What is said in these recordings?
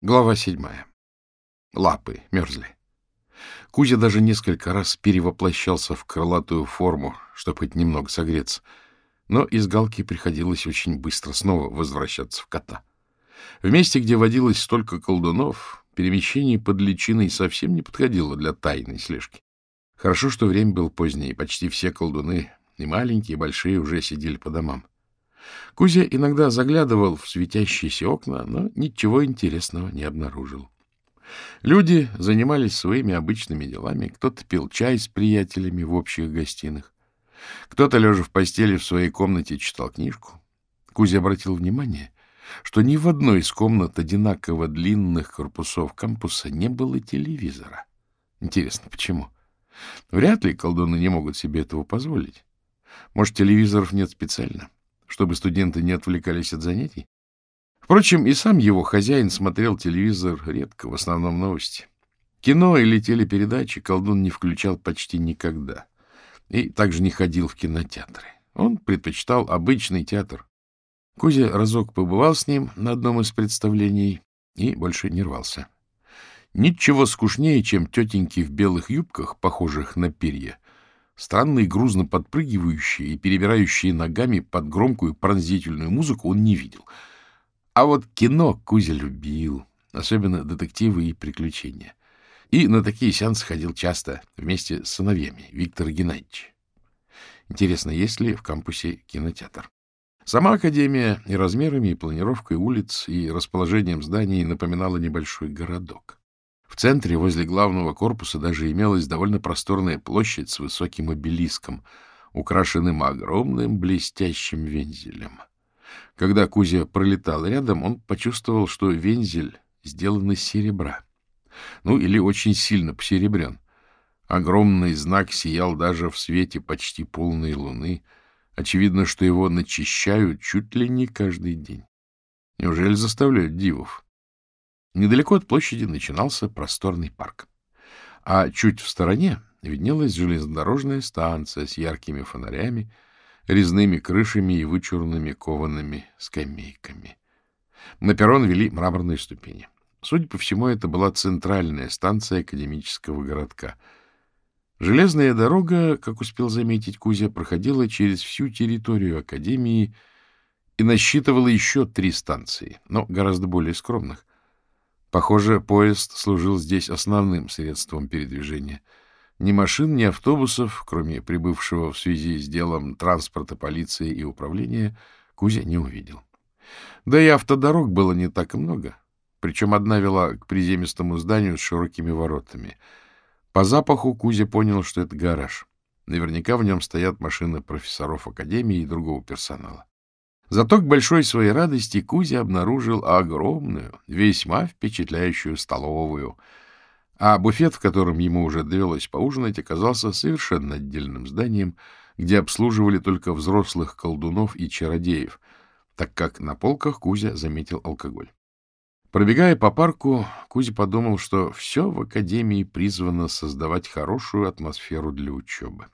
Глава седьмая. Лапы мерзли. Кузя даже несколько раз перевоплощался в крылатую форму, чтобы хоть немного согреться. Но из галки приходилось очень быстро снова возвращаться в кота. В месте, где водилось столько колдунов, перемещение под личиной совсем не подходило для тайной слежки. Хорошо, что время было позднее, почти все колдуны, и маленькие, и большие, уже сидели по домам. Кузя иногда заглядывал в светящиеся окна, но ничего интересного не обнаружил. Люди занимались своими обычными делами. Кто-то пил чай с приятелями в общих гостиных. Кто-то, лежа в постели в своей комнате, читал книжку. Кузя обратил внимание, что ни в одной из комнат одинаково длинных корпусов кампуса не было телевизора. Интересно, почему? Вряд ли колдуны не могут себе этого позволить. Может, телевизоров нет специально? — чтобы студенты не отвлекались от занятий. Впрочем, и сам его хозяин смотрел телевизор редко, в основном новости. Кино или телепередачи колдун не включал почти никогда. И также не ходил в кинотеатры. Он предпочитал обычный театр. Кузя разок побывал с ним на одном из представлений и больше не рвался. Ничего скучнее, чем тетеньки в белых юбках, похожих на перья, Странные, грузно подпрыгивающие и перебирающие ногами под громкую пронзительную музыку он не видел. А вот кино Кузя любил, особенно детективы и приключения. И на такие сеансы ходил часто вместе с сыновьями Виктора Геннадьевича. Интересно, есть ли в кампусе кинотеатр? Сама академия и размерами, и планировкой улиц, и расположением зданий напоминала небольшой городок. В центре, возле главного корпуса, даже имелась довольно просторная площадь с высоким обелиском, украшенным огромным блестящим вензелем. Когда Кузя пролетал рядом, он почувствовал, что вензель сделан из серебра. Ну, или очень сильно посеребрен. Огромный знак сиял даже в свете почти полной луны. Очевидно, что его начищают чуть ли не каждый день. Неужели заставляют дивов? Недалеко от площади начинался просторный парк. А чуть в стороне виднелась железнодорожная станция с яркими фонарями, резными крышами и вычурными коваными скамейками. На перрон вели мраморные ступени. Судя по всему, это была центральная станция академического городка. Железная дорога, как успел заметить Кузя, проходила через всю территорию академии и насчитывала еще три станции, но гораздо более скромных. Похоже, поезд служил здесь основным средством передвижения. Ни машин, ни автобусов, кроме прибывшего в связи с делом транспорта, полиции и управления, Кузя не увидел. Да и автодорог было не так и много, причем одна вела к приземистому зданию с широкими воротами. По запаху Кузя понял, что это гараж. Наверняка в нем стоят машины профессоров академии и другого персонала. Зато к большой своей радости Кузя обнаружил огромную, весьма впечатляющую столовую, а буфет, в котором ему уже довелось поужинать, оказался совершенно отдельным зданием, где обслуживали только взрослых колдунов и чародеев, так как на полках Кузя заметил алкоголь. Пробегая по парку, Кузя подумал, что все в академии призвано создавать хорошую атмосферу для учебы.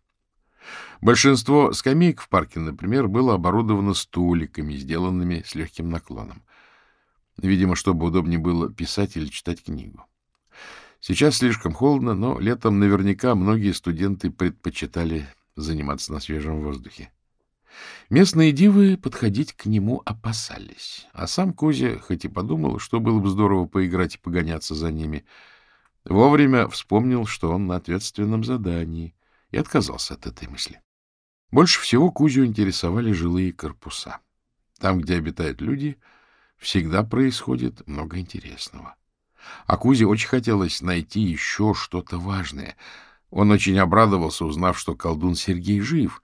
Большинство скамеек в парке, например, было оборудовано столиками, сделанными с легким наклоном. Видимо, чтобы удобнее было писать или читать книгу. Сейчас слишком холодно, но летом наверняка многие студенты предпочитали заниматься на свежем воздухе. Местные дивы подходить к нему опасались, а сам Кузя, хоть и подумал, что было бы здорово поиграть и погоняться за ними, вовремя вспомнил, что он на ответственном задании — и отказался от этой мысли. Больше всего Кузю интересовали жилые корпуса. Там, где обитают люди, всегда происходит много интересного. А Кузе очень хотелось найти еще что-то важное. Он очень обрадовался, узнав, что колдун Сергей жив.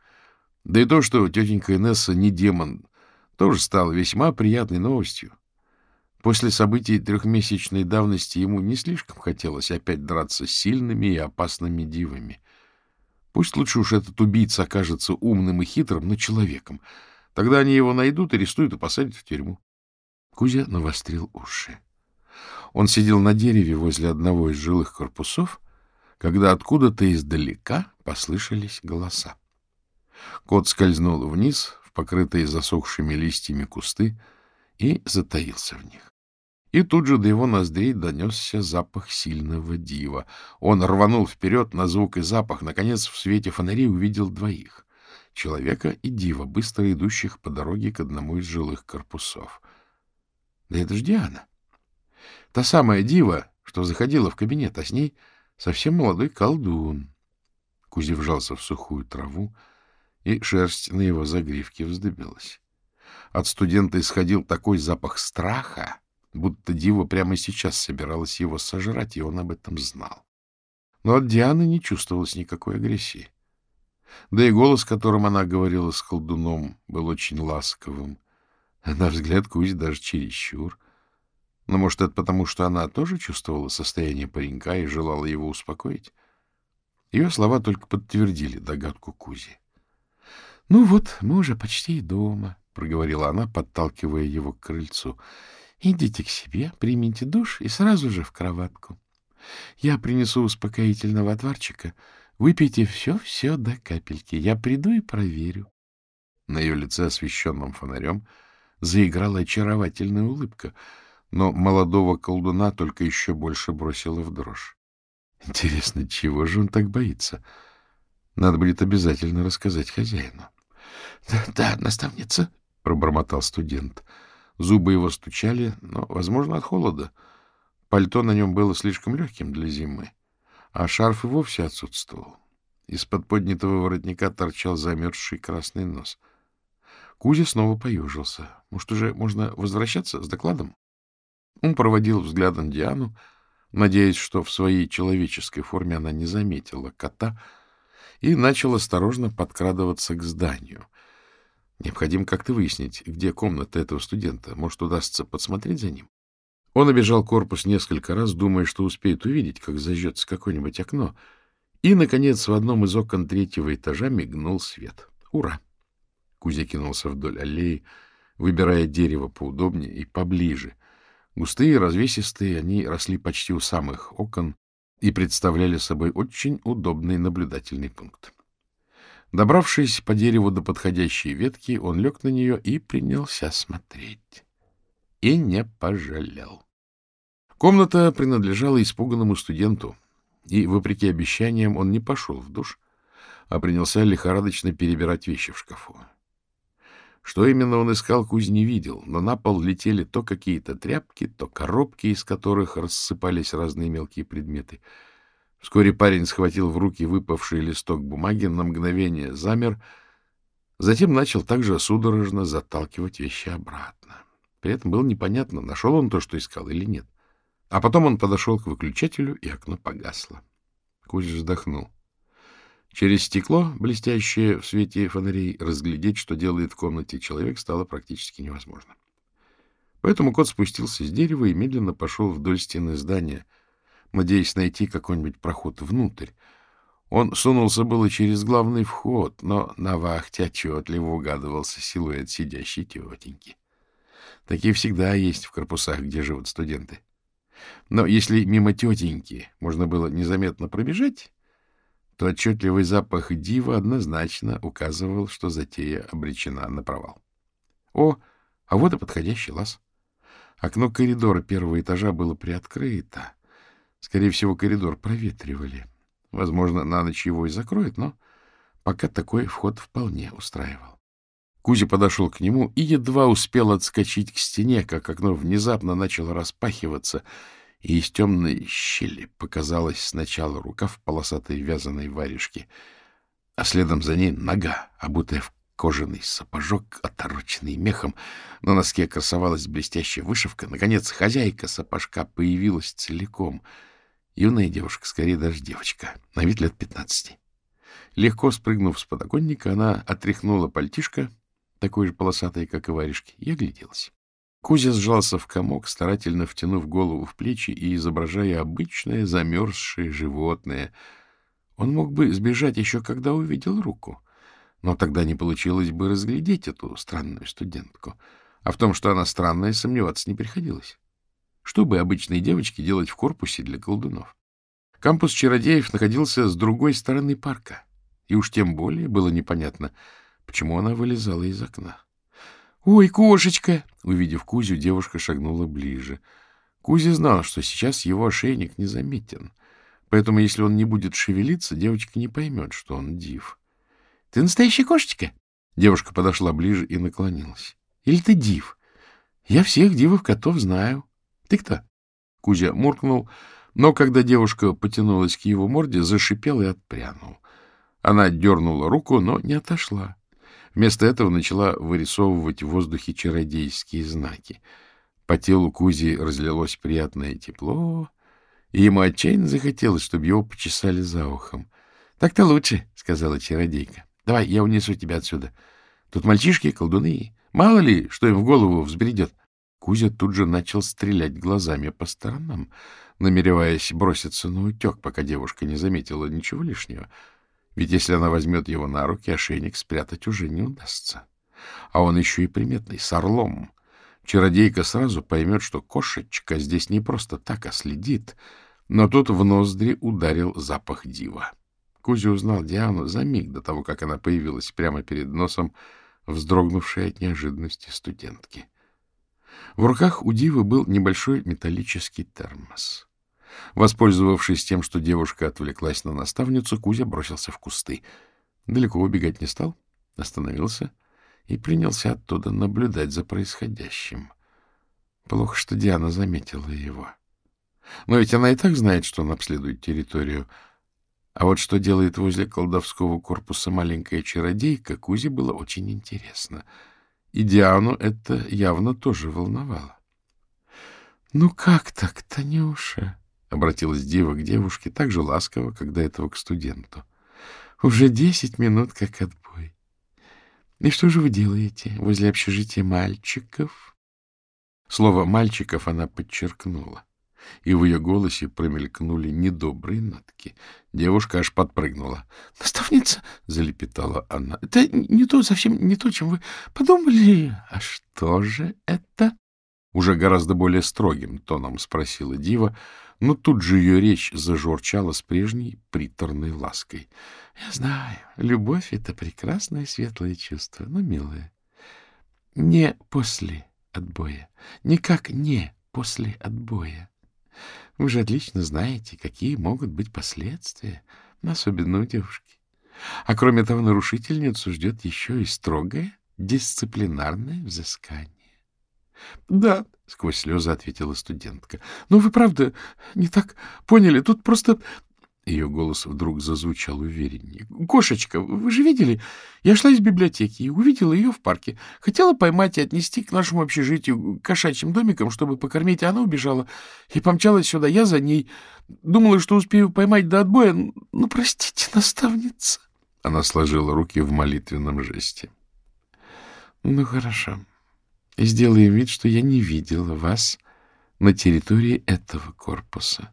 Да и то, что тетенька Инесса не демон, тоже стало весьма приятной новостью. После событий трехмесячной давности ему не слишком хотелось опять драться с сильными и опасными дивами. Пусть лучше уж этот убийца окажется умным и хитрым, но человеком. Тогда они его найдут, арестуют и посадят в тюрьму. Кузя навострил уши. Он сидел на дереве возле одного из жилых корпусов, когда откуда-то издалека послышались голоса. Кот скользнул вниз в покрытые засохшими листьями кусты и затаился в них. И тут же до его ноздрей донесся запах сильного дива. Он рванул вперед на звук и запах. Наконец, в свете фонарей увидел двоих — человека и дива, быстро идущих по дороге к одному из жилых корпусов. Да это ж Диана. Та самая дива, что заходила в кабинет, а с ней совсем молодой колдун. Кузя вжался в сухую траву, и шерсть на его загривке вздыбилась. От студента исходил такой запах страха, будто Дива прямо сейчас собиралась его сожрать, и он об этом знал. Но от Дианы не чувствовалось никакой агрессии. Да и голос, которым она говорила с колдуном, был очень ласковым. На взгляд Кузи даже чересчур. Но, может, это потому, что она тоже чувствовала состояние паренька и желала его успокоить? Ее слова только подтвердили догадку Кузи. — Ну вот, мы уже почти дома, — проговорила она, подталкивая его к крыльцу. Идите к себе, примите душ и сразу же в кроватку. Я принесу успокоительного отварчика. Выпейте все-все до капельки. Я приду и проверю. На ее лице, освещенном фонарем, заиграла очаровательная улыбка, но молодого колдуна только еще больше бросила в дрожь. Интересно, чего же он так боится? Надо будет обязательно рассказать хозяину. — Да, да, наставница, — пробормотал студент. — Зубы его стучали, но, возможно, от холода. Пальто на нем было слишком легким для зимы, а шарф и вовсе отсутствовал. Из-под поднятого воротника торчал замерзший красный нос. Кузя снова поюжился. Может, уже можно возвращаться с докладом? Он проводил взглядом Диану, надеясь, что в своей человеческой форме она не заметила кота, и начал осторожно подкрадываться к зданию — Необходимо как-то выяснить, где комната этого студента. Может, удастся подсмотреть за ним. Он обежал корпус несколько раз, думая, что успеет увидеть, как зажжется какое-нибудь окно. И, наконец, в одном из окон третьего этажа мигнул свет. Ура! Кузя кинулся вдоль аллеи, выбирая дерево поудобнее и поближе. Густые, развесистые, они росли почти у самых окон и представляли собой очень удобный наблюдательный пункт. Добравшись по дереву до подходящей ветки, он лег на нее и принялся смотреть. И не пожалел. Комната принадлежала испуганному студенту, и, вопреки обещаниям, он не пошел в душ, а принялся лихорадочно перебирать вещи в шкафу. Что именно он искал, Кузь не видел, но на пол летели то какие-то тряпки, то коробки, из которых рассыпались разные мелкие предметы — Вскоре парень схватил в руки выпавший листок бумаги, на мгновение замер, затем начал также судорожно заталкивать вещи обратно. При этом было непонятно, нашел он то, что искал, или нет. А потом он подошел к выключателю, и окно погасло. Кузя вздохнул. Через стекло, блестящее в свете фонарей, разглядеть, что делает в комнате человек, стало практически невозможно. Поэтому кот спустился с дерева и медленно пошел вдоль стены здания — надеясь найти какой-нибудь проход внутрь. Он сунулся было через главный вход, но на вахте отчетливо угадывался силуэт сидящей тетеньки. Такие всегда есть в корпусах, где живут студенты. Но если мимо тетеньки можно было незаметно пробежать, то отчетливый запах дива однозначно указывал, что затея обречена на провал. О, а вот и подходящий лаз. Окно коридора первого этажа было приоткрыто, Скорее всего, коридор проветривали. Возможно, на ночь его и закроют, но пока такой вход вполне устраивал. Кузя подошел к нему и едва успел отскочить к стене, как окно внезапно начало распахиваться, и из темной щели показалась сначала рука в полосатой вязаной варежке, а следом за ней нога, обутая в кожаный сапожок, отороченный мехом. На носке красовалась блестящая вышивка. Наконец, хозяйка сапожка появилась целиком — Юная девушка, скорее даже девочка, на вид лет пятнадцати. Легко спрыгнув с подоконника, она отряхнула пальтишко, такой же полосатое, как и варежки, и огляделась. Кузя сжался в комок, старательно втянув голову в плечи и изображая обычное замерзшее животное. Он мог бы сбежать еще когда увидел руку, но тогда не получилось бы разглядеть эту странную студентку. А в том, что она странная, сомневаться не приходилось. Что бы обычной девочке делать в корпусе для колдунов? Кампус чародеев находился с другой стороны парка, и уж тем более было непонятно, почему она вылезала из окна. — Ой, кошечка! — увидев Кузю, девушка шагнула ближе. Кузя знал, что сейчас его ошейник незаметен, поэтому если он не будет шевелиться, девочка не поймет, что он див. — Ты настоящая кошечка? Девушка подошла ближе и наклонилась. — Или ты див? Я всех дивов котов знаю. Ты кто? Кузя муркнул, но когда девушка потянулась к его морде, зашипел и отпрянул. Она дернула руку, но не отошла. Вместо этого начала вырисовывать в воздухе чародейские знаки. По телу Кузи разлилось приятное тепло, и ему отчаянно захотелось, чтобы его почесали за ухом. — Так-то лучше, — сказала чародейка. — Давай, я унесу тебя отсюда. Тут мальчишки, колдуны. Мало ли, что им в голову взбредет. Кузя тут же начал стрелять глазами по сторонам, намереваясь броситься на утек, пока девушка не заметила ничего лишнего. Ведь если она возьмет его на руки, ошейник спрятать уже не удастся. А он еще и приметный, с орлом. Чародейка сразу поймет, что кошечка здесь не просто так, а следит. Но тут в ноздри ударил запах дива. Кузя узнал Диану за миг до того, как она появилась прямо перед носом, вздрогнувшей от неожиданности студентки. В руках у Дивы был небольшой металлический термос. Воспользовавшись тем, что девушка отвлеклась на наставницу, Кузя бросился в кусты. Далеко убегать не стал, остановился и принялся оттуда наблюдать за происходящим. Плохо, что Диана заметила его. Но ведь она и так знает, что он обследует территорию. А вот что делает возле колдовского корпуса маленькая чародейка, Кузе было очень интересно. И Диану это явно тоже волновало. — Ну как так, Танюша? — обратилась Дива к девушке так же ласково, как до этого к студенту. — Уже десять минут как отбой. И что же вы делаете возле общежития мальчиков? Слово «мальчиков» она подчеркнула, и в ее голосе промелькнули недобрые нотки. Девушка аж подпрыгнула. — Наставница! — залепетала она. — Это не то, совсем не то, чем вы подумали. — А что же это? Уже гораздо более строгим тоном спросила Дива, но тут же ее речь зажурчала с прежней приторной лаской. — Я знаю, любовь — это прекрасное светлое чувство, но, милая, не после отбоя, никак не после отбоя. Вы же отлично знаете, какие могут быть последствия, особенно у девушки. А кроме того, нарушительницу ждет еще и строгое дисциплинарное взыскание. — Да, — сквозь слезы ответила студентка. — Но вы, правда, не так поняли. Тут просто... Ее голос вдруг зазвучал увереннее. — Кошечка, вы же видели? Я шла из библиотеки и увидела ее в парке. Хотела поймать и отнести к нашему общежитию, кошачьим домикам, чтобы покормить, а она убежала. И помчалась сюда. Я за ней. Думала, что успею поймать до отбоя. Ну, простите, наставница. Она сложила руки в молитвенном жесте. — Ну, хорошо сделаем вид, что я не видела вас на территории этого корпуса.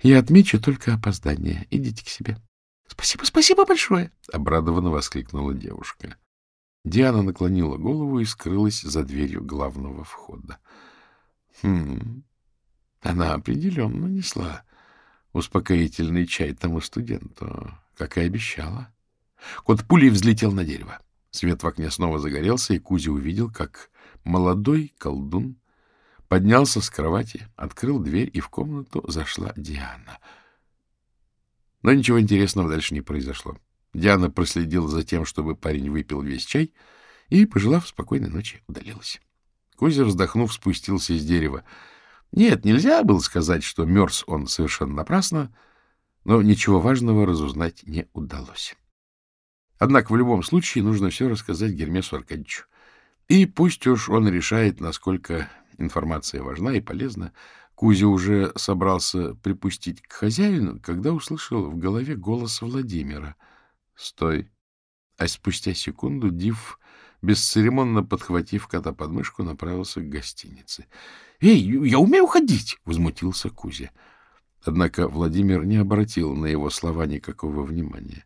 Я отмечу только опоздание. Идите к себе. — Спасибо, спасибо большое! — обрадованно воскликнула девушка. Диана наклонила голову и скрылась за дверью главного входа. Хм, она определенно несла успокоительный чай тому студенту, как и обещала. Кот пулей взлетел на дерево. Свет в окне снова загорелся, и Кузя увидел, как Молодой колдун поднялся с кровати, открыл дверь, и в комнату зашла Диана. Но ничего интересного дальше не произошло. Диана проследила за тем, чтобы парень выпил весь чай, и, пожелав спокойной ночи, удалилась. Кузя, вздохнув, спустился с дерева. Нет, нельзя было сказать, что мерз он совершенно напрасно, но ничего важного разузнать не удалось. Однако в любом случае нужно все рассказать Гермесу Аркадьевичу. И пусть уж он решает, насколько информация важна и полезна, Кузя уже собрался припустить к хозяину, когда услышал в голове голос Владимира. «Стой!» А спустя секунду Див, бесцеремонно подхватив кота под мышку, направился к гостинице. «Эй, я умею ходить!» — возмутился Кузя. Однако Владимир не обратил на его слова никакого внимания.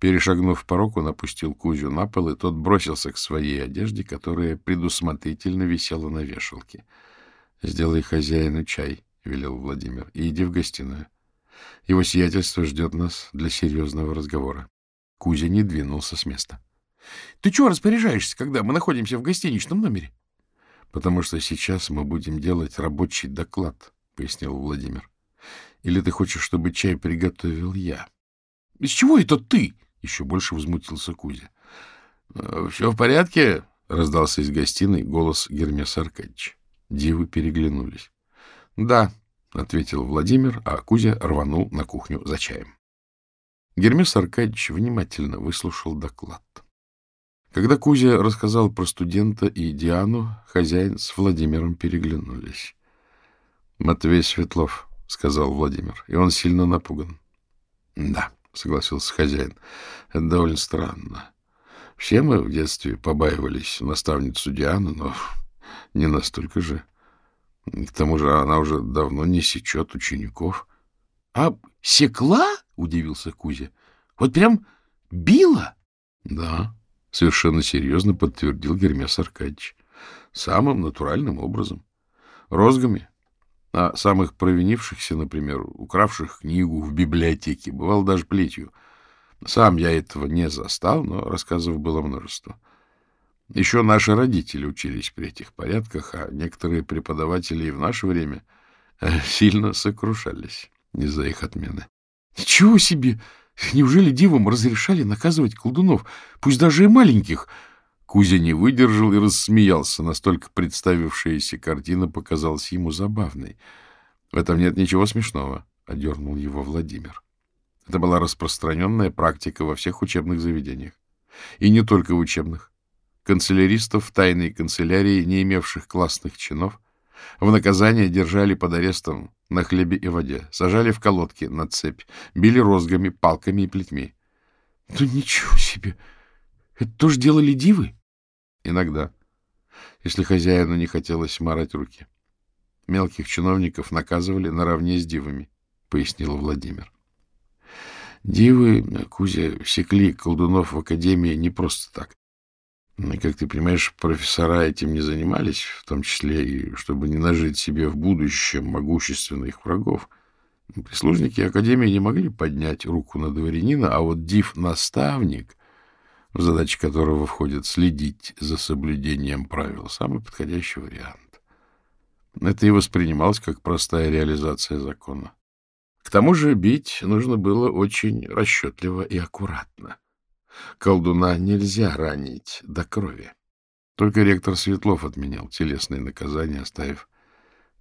Перешагнув порог, он опустил Кузю на пол, и тот бросился к своей одежде, которая предусмотрительно висела на вешалке. — Сделай хозяину чай, — велел Владимир, — и иди в гостиную. Его сиятельство ждет нас для серьезного разговора. Кузя не двинулся с места. — Ты чего распоряжаешься, когда мы находимся в гостиничном номере? — Потому что сейчас мы будем делать рабочий доклад, — пояснил Владимир. — Или ты хочешь, чтобы чай приготовил я? — Из чего это ты? — еще больше возмутился Кузя. — Все в порядке? — раздался из гостиной голос Гермеса Аркадьевича. Дивы переглянулись. — Да, — ответил Владимир, а Кузя рванул на кухню за чаем. Гермес Аркадьевич внимательно выслушал доклад. Когда Кузя рассказал про студента и Диану, хозяин с Владимиром переглянулись. — Матвей Светлов, — сказал Владимир, — и он сильно напуган. — Да, — согласился хозяин, — это довольно странно. Все мы в детстве побаивались наставницу Диану, но не настолько же. К тому же она уже давно не сечет учеников. — А секла? — удивился Кузя. — Вот прям била? — Да, — совершенно серьезно подтвердил Гермес Аркадьевич. — Самым натуральным образом. Розгами. А самых провинившихся, например, укравших книгу в библиотеке, бывал даже плетью. Сам я этого не застал, но рассказов было множество. Еще наши родители учились при этих порядках, а некоторые преподаватели и в наше время э, сильно сокрушались из-за их отмены. — Ничего себе! Неужели дивам разрешали наказывать колдунов, пусть даже и маленьких? Кузя не выдержал и рассмеялся, настолько представившаяся картина показалась ему забавной. — В этом нет ничего смешного, — одернул его Владимир. Это была распространенная практика во всех учебных заведениях. И не только в учебных. Канцеляристов тайной канцелярии, не имевших классных чинов, в наказание держали под арестом на хлебе и воде, сажали в колодки на цепь, били розгами, палками и плетьми. — Да ничего себе! Это тоже делали дивы? — Иногда, если хозяину не хотелось марать руки. Мелких чиновников наказывали наравне с дивами, — пояснил Владимир. Дивы, Кузя, секли колдунов в академии не просто так. И, как ты понимаешь, профессора этим не занимались, в том числе и чтобы не нажить себе в будущем могущественных врагов. Прислужники Академии не могли поднять руку на дворянина, а вот див-наставник, в задачи которого входит следить за соблюдением правил, самый подходящий вариант. Это и воспринималось как простая реализация закона. К тому же бить нужно было очень расчетливо и аккуратно. Колдуна нельзя ранить до крови. Только ректор Светлов отменял телесные наказания, оставив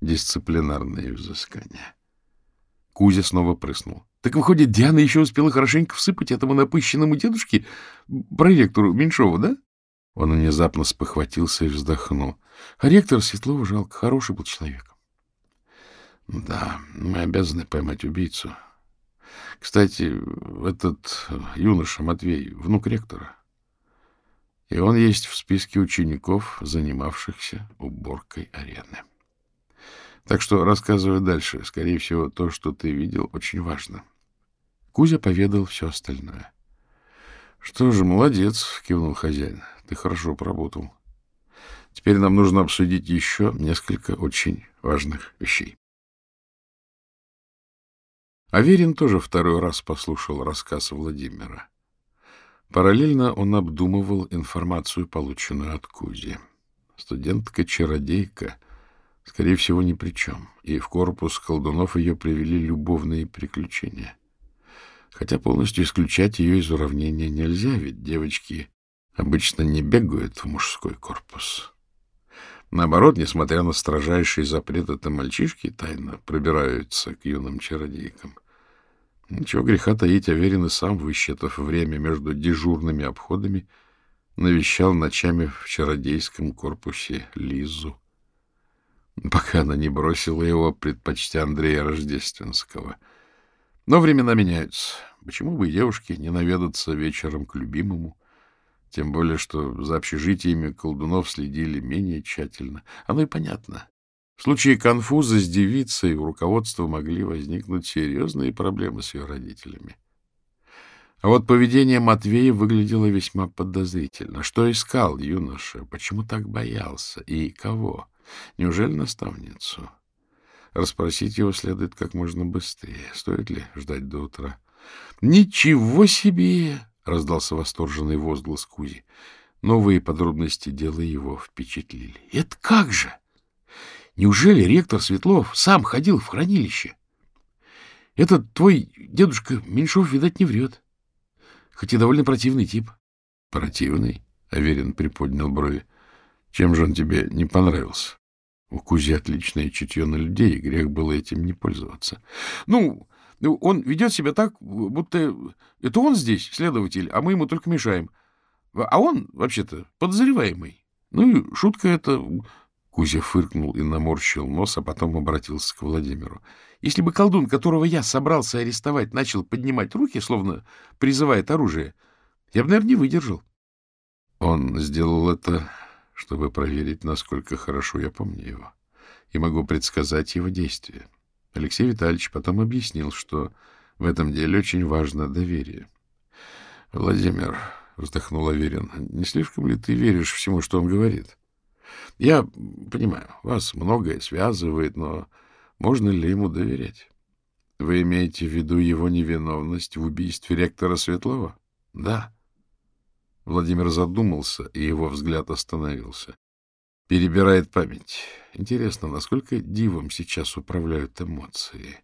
дисциплинарные взыскания. Кузя снова прыснул. — Так, выходит, Диана еще успела хорошенько всыпать этому напыщенному дедушке, проректору Меньшову, да? Он внезапно спохватился и вздохнул. А ректор Светлова жалко, хороший был человек. — Да, мы обязаны поймать убийцу, кстати, этот юноша Матвей — внук ректора. И он есть в списке учеников, занимавшихся уборкой арены. Так что рассказывай дальше. Скорее всего, то, что ты видел, очень важно. Кузя поведал все остальное. — Что же, молодец, — кивнул хозяин. — Ты хорошо поработал. Теперь нам нужно обсудить еще несколько очень важных вещей. Аверин тоже второй раз послушал рассказ Владимира. Параллельно он обдумывал информацию, полученную от Кузи. Студентка-чародейка, скорее всего, ни при чем, и в корпус колдунов ее привели любовные приключения. Хотя полностью исключать ее из уравнения нельзя, ведь девочки обычно не бегают в мужской корпус. Наоборот, несмотря на строжайший запрет, это мальчишки тайно пробираются к юным чародейкам. Ничего греха таить, Аверин и сам, высчитав время между дежурными обходами, навещал ночами в чародейском корпусе Лизу, пока она не бросила его, предпочтя Андрея Рождественского. Но времена меняются. Почему бы девушке не наведаться вечером к любимому? Тем более, что за общежитиями колдунов следили менее тщательно. Оно и понятно. В случае конфуза с девицей у руководства могли возникнуть серьезные проблемы с ее родителями. А вот поведение Матвея выглядело весьма подозрительно. Что искал юноша? Почему так боялся? И кого? Неужели наставницу? Расспросить его следует как можно быстрее. Стоит ли ждать до утра? — Ничего себе! — раздался восторженный возглас Кузи. — Новые подробности дела его впечатлили. — Это как же? Неужели ректор Светлов сам ходил в хранилище? Этот твой дедушка Меньшов, видать, не врет. Хоть и довольно противный тип. — Противный? — Аверин приподнял брови. — Чем же он тебе не понравился? У Кузи отличное чутье на людей, и грех было этим не пользоваться. — Ну, он ведет себя так, будто это он здесь следователь, а мы ему только мешаем. А он, вообще-то, подозреваемый. Ну и шутка эта... Кузя фыркнул и наморщил нос, а потом обратился к Владимиру. Если бы колдун, которого я собрался арестовать, начал поднимать руки, словно призывает оружие, я бы, наверное, не выдержал. Он сделал это, чтобы проверить, насколько хорошо я помню его, и могу предсказать его действия. Алексей Витальевич потом объяснил, что в этом деле очень важно доверие. — Владимир, — вздохнул Аверин, — не слишком ли ты веришь всему, что он говорит? — Я понимаю, вас многое связывает, но можно ли ему доверять? Вы имеете в виду его невиновность в убийстве ректора Светлова? — Да. Владимир задумался, и его взгляд остановился. Перебирает память. Интересно, насколько дивом сейчас управляют эмоции?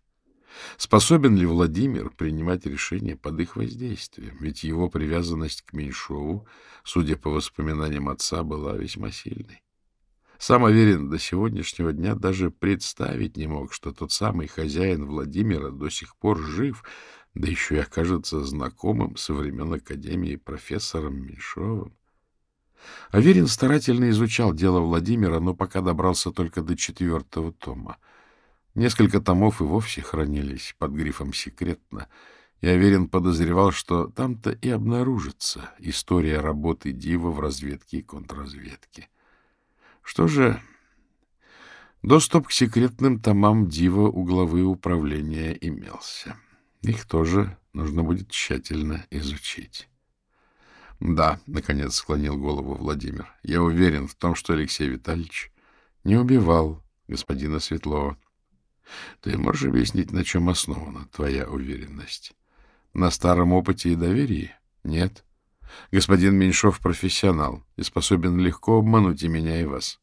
Способен ли Владимир принимать решения под их воздействием? Ведь его привязанность к Меньшову, судя по воспоминаниям отца, была весьма сильной. Сам Аверин до сегодняшнего дня даже представить не мог, что тот самый хозяин Владимира до сих пор жив, да еще и окажется знакомым со времен Академии профессором Меньшовым. Аверин старательно изучал дело Владимира, но пока добрался только до четвертого тома. Несколько томов и вовсе хранились под грифом «секретно», и Аверин подозревал, что там-то и обнаружится история работы Дива в разведке и контрразведке. Что же, доступ к секретным томам Дива у главы управления имелся. Их тоже нужно будет тщательно изучить. — Да, — наконец склонил голову Владимир, — я уверен в том, что Алексей Витальевич не убивал господина Светлова. Ты можешь объяснить, на чем основана твоя уверенность? На старом опыте и доверии? Нет. Господин Меньшов профессионал и способен легко обмануть и меня, и вас.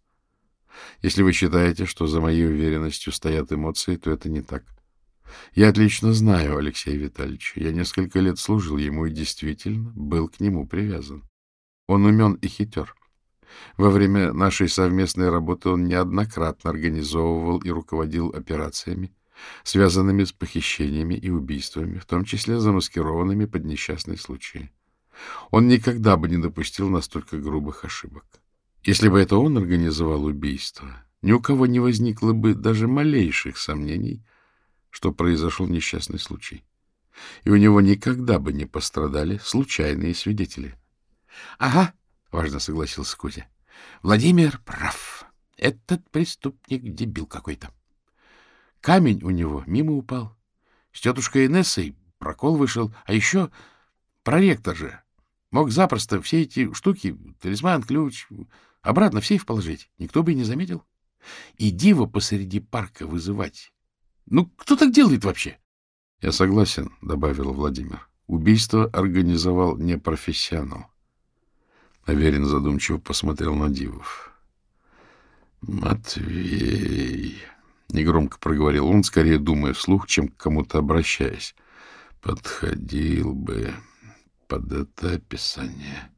Если вы считаете, что за моей уверенностью стоят эмоции, то это не так. — я отлично знаю Алексея Витальевича. Я несколько лет служил ему и действительно был к нему привязан. Он умен и хитер. Во время нашей совместной работы он неоднократно организовывал и руководил операциями, связанными с похищениями и убийствами, в том числе замаскированными под несчастные случаи. Он никогда бы не допустил настолько грубых ошибок. Если бы это он организовал убийство, ни у кого не возникло бы даже малейших сомнений, что произошел несчастный случай. И у него никогда бы не пострадали случайные свидетели. — Ага, — важно согласился Кузя. — Владимир прав. Этот преступник дебил какой-то. Камень у него мимо упал. С тетушкой Инессой прокол вышел. А еще проректор же мог запросто все эти штуки, талисман, ключ, обратно в сейф положить. Никто бы и не заметил. И диво посреди парка вызывать ну, кто так делает вообще? — Я согласен, — добавил Владимир. Убийство организовал не профессионал. Аверин задумчиво посмотрел на Дивов. — Матвей... — негромко проговорил он, скорее думая вслух, чем к кому-то обращаясь. — Подходил бы под это описание.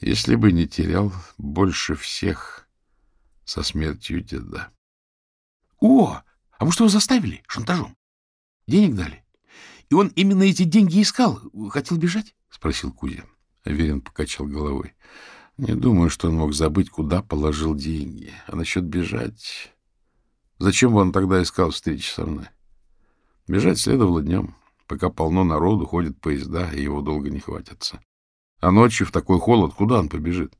Если бы не терял больше всех со смертью деда. — О! А что его заставили шантажом? Денег дали? И он именно эти деньги искал? Хотел бежать? — спросил Кузя. Аверин покачал головой. Не думаю, что он мог забыть, куда положил деньги. А насчет бежать... Зачем он тогда искал встречи со мной? Бежать следовало днем, пока полно народу, ходят поезда, и его долго не хватится. А ночью в такой холод куда он побежит?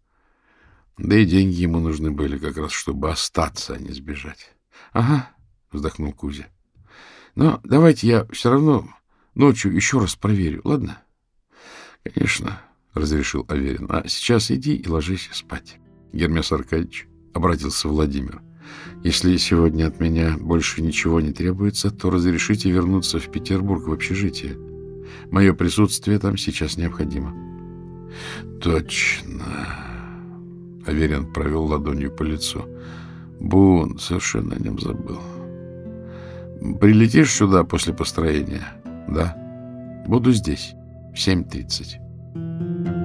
Да и деньги ему нужны были как раз, чтобы остаться, а не сбежать. — Ага, — вздохнул Кузя. — Но давайте я все равно ночью еще раз проверю, ладно? — Конечно, — разрешил Аверин. — А сейчас иди и ложись спать. Гермес Аркадьевич обратился Владимир. — Если сегодня от меня больше ничего не требуется, то разрешите вернуться в Петербург в общежитие. Мое присутствие там сейчас необходимо. — Точно. Аверин провел ладонью по лицу. Бун, совершенно о нем забыл. Прилетишь сюда после построения? Да. Буду здесь в 7.30.